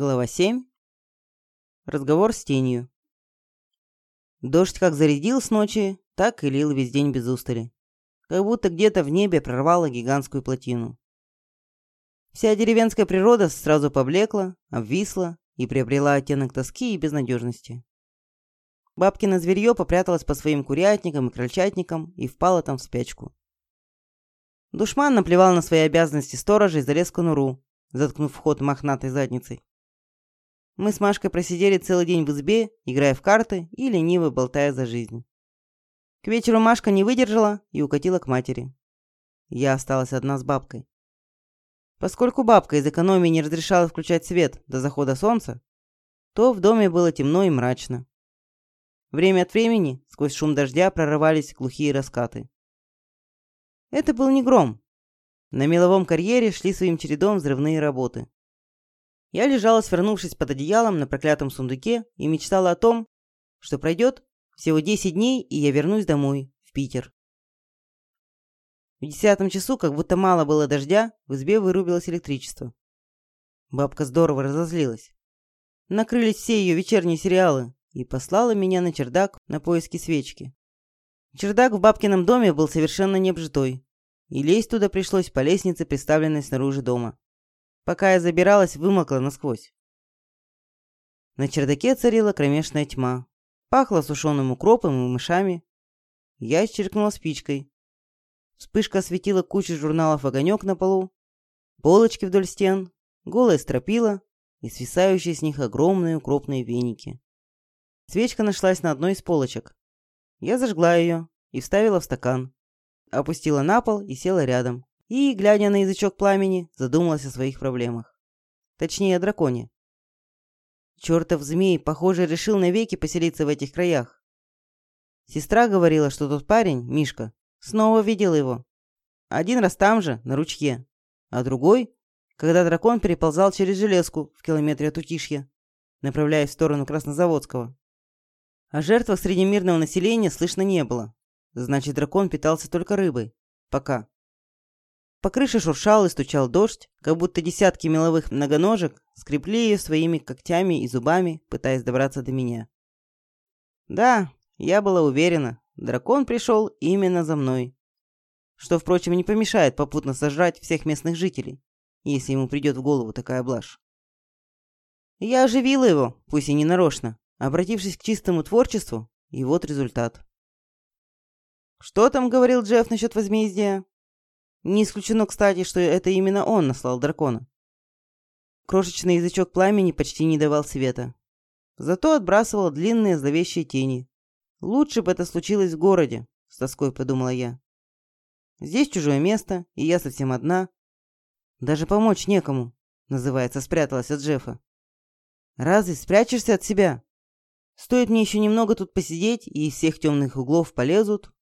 Глава 7. Разговор с тенью. Дождь как зарядил с ночи, так и лил весь день без устали. Как будто где-то в небе прорвало гигантскую плотину. Вся деревенская природа сразу поблекла, обвисла и приобрела оттенок тоски и безнадежности. Бабкино зверье попряталось по своим курятникам и крольчатникам и впало там в спячку. Душман наплевал на свои обязанности сторожа и залез в конуру, заткнув вход мохнатой задницей. Мы с Машкой просидели целый день в избе, играя в карты и лениво болтая за жизнь. К вечеру Машка не выдержала и укатила к матери. Я осталась одна с бабкой. Поскольку бабка из экономии не разрешала включать свет до захода солнца, то в доме было темно и мрачно. Время от времени сквозь шум дождя прорывались глухие раскаты. Это был не гром. На меловом карьере шли своим чередом взрывные работы. Я лежала, свернувшись под одеялом на проклятом сундуке и мечтала о том, что пройдет всего 10 дней, и я вернусь домой, в Питер. В десятом часу, как будто мало было дождя, в избе вырубилось электричество. Бабка здорово разозлилась. Накрылись все ее вечерние сериалы и послала меня на чердак на поиски свечки. Чердак в бабкином доме был совершенно необжитой, и лезть туда пришлось по лестнице, приставленной снаружи дома. Пока я забиралась, вымокла насквозь. На чердаке царила кромешная тьма. Пахло сушеным укропом и мышами. Я исчеркнула спичкой. Вспышка осветила кучу журналов «Огонек» на полу, полочки вдоль стен, голая стропила и свисающие с них огромные укропные веники. Свечка нашлась на одной из полочек. Я зажгла ее и вставила в стакан. Опустила на пол и села рядом и, глядя на язычок пламени, задумалась о своих проблемах. Точнее, о драконе. Чертов змей, похоже, решил навеки поселиться в этих краях. Сестра говорила, что тот парень, Мишка, снова видел его. Один раз там же, на ручье, а другой, когда дракон переползал через железку в километре от Утишья, направляясь в сторону Краснозаводского. О жертвах среднемирного населения слышно не было. Значит, дракон питался только рыбой. Пока. По крыше шуршал и стучал дождь, как будто десятки меловых многоножек скрепли ее своими когтями и зубами, пытаясь добраться до меня. Да, я была уверена, дракон пришел именно за мной. Что, впрочем, не помешает попутно сожрать всех местных жителей, если ему придет в голову такая блажь. Я оживила его, пусть и не нарочно, обратившись к чистому творчеству, и вот результат. Что там говорил Джефф насчет возмездия? Не исключено, кстати, что это именно он наслал дракона. Крошечный язычок пламени почти не давал света. Зато отбрасывал длинные зловещие тени. Лучше бы это случилось в городе, с тоской подумала я. Здесь чужое место, и я совсем одна. Даже помочь некому, называется, спряталась от Джеффа. Разве спрячешься от себя? Стоит мне еще немного тут посидеть, и из всех темных углов полезут.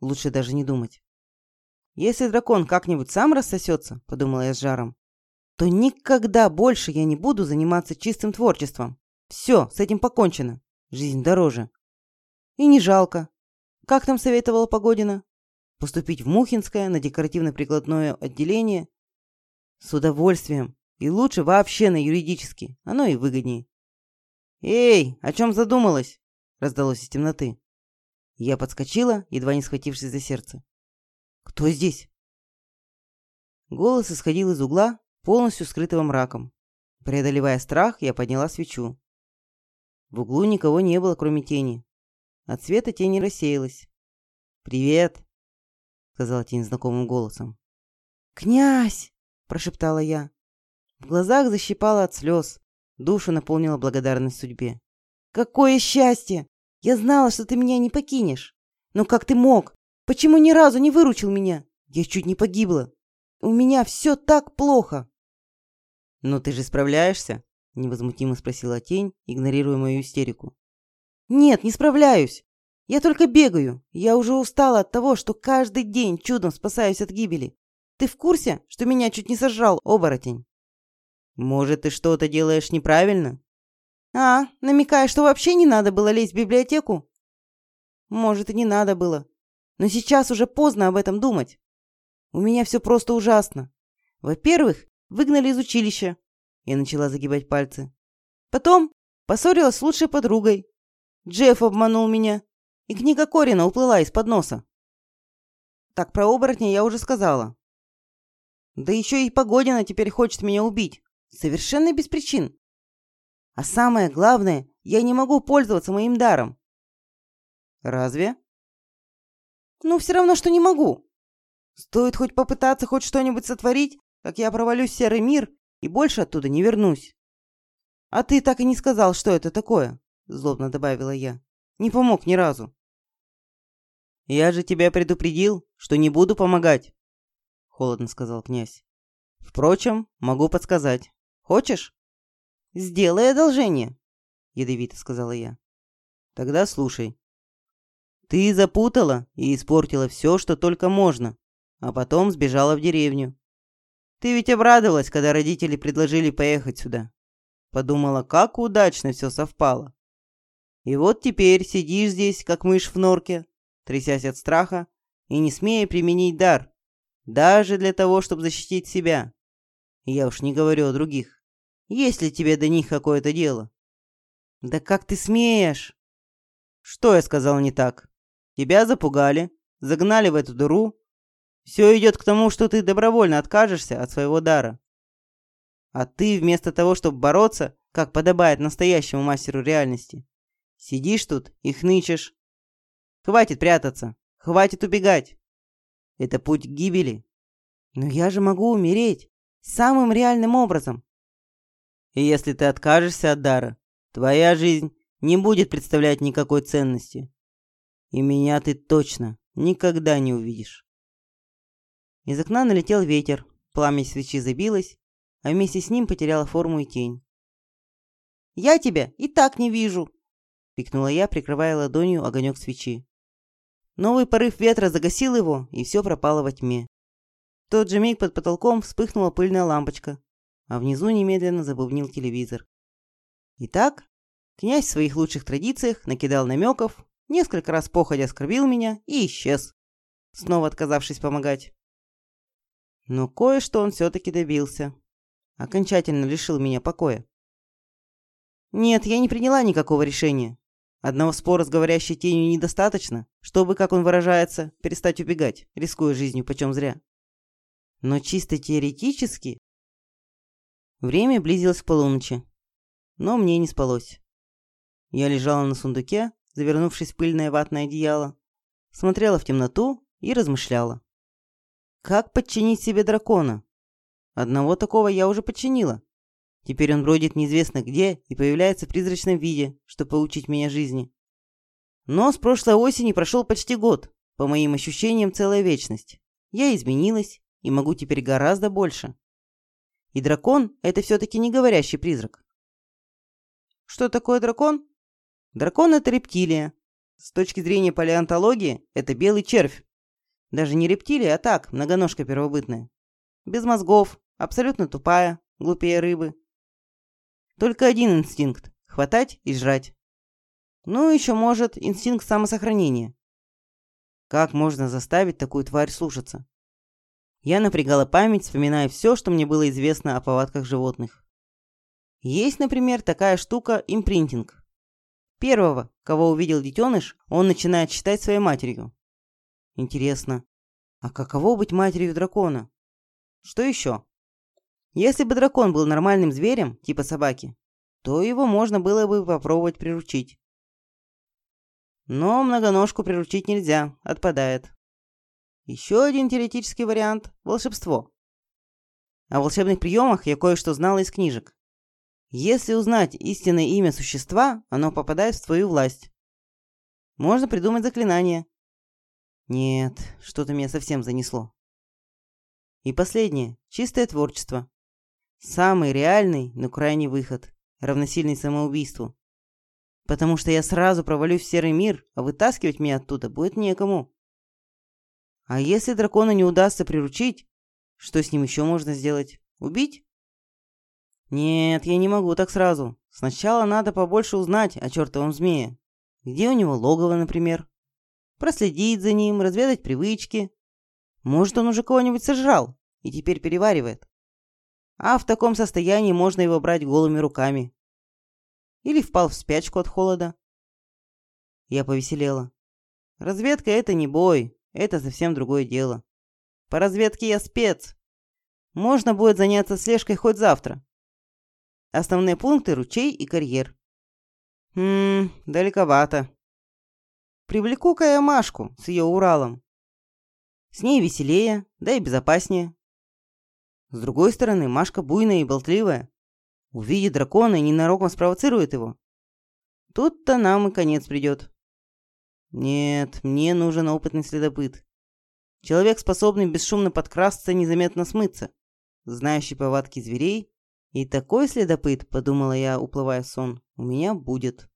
Лучше даже не думать. Если дракон как-нибудь сам рассосется, подумала я с жаром, то никогда больше я не буду заниматься чистым творчеством. Все, с этим покончено. Жизнь дороже. И не жалко. Как там советовала Погодина? Поступить в Мухинское на декоративно-прикладное отделение? С удовольствием. И лучше вообще на юридический. Оно и выгоднее. «Эй, о чем задумалась?» раздалось из темноты. Я подскочила, едва не схватившись за сердце. «Кто здесь?» Голос исходил из угла, полностью скрытого мраком. Преодолевая страх, я подняла свечу. В углу никого не было, кроме тени. От света тень не рассеялась. «Привет!» — сказала тень знакомым голосом. «Князь!» — прошептала я. В глазах защипала от слез. Душу наполнила благодарность судьбе. «Какое счастье! Я знала, что ты меня не покинешь. Но как ты мог? Почему ни разу не выручил меня? Я чуть не погибла. У меня все так плохо!» «Но ты же справляешься?» — невозмутимо спросила тень, игнорируя мою истерику. «Нет, не справляюсь. Я только бегаю. Я уже устала от того, что каждый день чудом спасаюсь от гибели. Ты в курсе, что меня чуть не сожрал оборотень?» Может, ты что-то делаешь неправильно? А, намекаешь, что вообще не надо было лезть в библиотеку? Может, и не надо было. Но сейчас уже поздно об этом думать. У меня все просто ужасно. Во-первых, выгнали из училища. Я начала загибать пальцы. Потом поссорилась с лучшей подругой. Джефф обманул меня, и книга Корина уплыла из-под носа. Так, про оборотня я уже сказала. Да еще и Погодина теперь хочет меня убить. Совершенно без причин. А самое главное, я не могу пользоваться моим даром. Разве? Ну, все равно, что не могу. Стоит хоть попытаться хоть что-нибудь сотворить, как я провалюсь в серый мир и больше оттуда не вернусь. А ты так и не сказал, что это такое, злобно добавила я. Не помог ни разу. Я же тебя предупредил, что не буду помогать, холодно сказал князь. Впрочем, могу подсказать. Хочешь? Сделай одолжение, ядовито сказала я. Тогда слушай. Ты запутала и испортила все, что только можно, а потом сбежала в деревню. Ты ведь обрадовалась, когда родители предложили поехать сюда. Подумала, как удачно все совпало. И вот теперь сидишь здесь, как мышь в норке, трясясь от страха и не смея применить дар, даже для того, чтобы защитить себя. Я уж не говорю о других. Есть ли тебе до них какое-то дело? Да как ты смеешь? Что я сказал не так? Тебя запугали, загнали в эту дыру. Все идет к тому, что ты добровольно откажешься от своего дара. А ты вместо того, чтобы бороться, как подобает настоящему мастеру реальности, сидишь тут и хнычешь, Хватит прятаться. Хватит убегать. Это путь к гибели. Но я же могу умереть. Самым реальным образом. И если ты откажешься от дара, твоя жизнь не будет представлять никакой ценности. И меня ты точно никогда не увидишь. Из окна налетел ветер, пламя свечи забилось, а вместе с ним потеряла форму и тень. «Я тебя и так не вижу!» — пикнула я, прикрывая ладонью огонек свечи. Новый порыв ветра загасил его, и все пропало во тьме. В тот же миг под потолком вспыхнула пыльная лампочка, а внизу немедленно забубнил телевизор. Итак, князь в своих лучших традициях накидал намеков, несколько раз походя оскорбил меня и исчез, снова отказавшись помогать. Но кое-что он все-таки добился. Окончательно лишил меня покоя. Нет, я не приняла никакого решения. Одного спора с говорящей тенью недостаточно, чтобы, как он выражается, перестать убегать, рискуя жизнью почем зря. Но чисто теоретически... Время близилось к полуночи, но мне не спалось. Я лежала на сундуке, завернувшись в пыльное ватное одеяло, смотрела в темноту и размышляла. Как подчинить себе дракона? Одного такого я уже подчинила. Теперь он бродит неизвестно где и появляется в призрачном виде, чтобы поучить меня жизни. Но с прошлой осени прошел почти год, по моим ощущениям целая вечность. Я изменилась и могу теперь гораздо больше. И дракон – это все-таки не говорящий призрак. Что такое дракон? Дракон – это рептилия. С точки зрения палеонтологии, это белый червь. Даже не рептилия, а так, многоножка первобытная. Без мозгов, абсолютно тупая, глупее рыбы. Только один инстинкт – хватать и жрать. Ну, еще может инстинкт самосохранения. Как можно заставить такую тварь слушаться? Я напрягала память, вспоминая все, что мне было известно о повадках животных. Есть, например, такая штука импринтинг. Первого, кого увидел детеныш, он начинает считать своей матерью. Интересно, а каково быть матерью дракона? Что еще? Если бы дракон был нормальным зверем, типа собаки, то его можно было бы попробовать приручить. Но многоножку приручить нельзя, отпадает. Еще один теоретический вариант – волшебство. О волшебных приемах я кое-что знала из книжек. Если узнать истинное имя существа, оно попадает в твою власть. Можно придумать заклинание. Нет, что-то меня совсем занесло. И последнее – чистое творчество. Самый реальный, но крайний выход, равносильный самоубийству. Потому что я сразу провалюсь в серый мир, а вытаскивать меня оттуда будет некому. А если дракона не удастся приручить, что с ним еще можно сделать? Убить? Нет, я не могу так сразу. Сначала надо побольше узнать о чертовом змее. Где у него логово, например. Проследить за ним, разведать привычки. Может, он уже кого-нибудь сожрал и теперь переваривает. А в таком состоянии можно его брать голыми руками. Или впал в спячку от холода. Я повеселела. Разведка — это не бой, это совсем другое дело. По разведке я спец. Можно будет заняться слежкой хоть завтра. Основные пункты — ручей и карьер. Хм, далековато. Привлеку-ка я Машку с ее Уралом. С ней веселее, да и безопаснее. С другой стороны, Машка буйная и болтливая. Увидит дракона и ненароком спровоцирует его. Тут-то нам и конец придет. Нет, мне нужен опытный следопыт. Человек, способный бесшумно подкрасться и незаметно смыться, знающий повадки зверей. И такой следопыт, подумала я, уплывая в сон, у меня будет.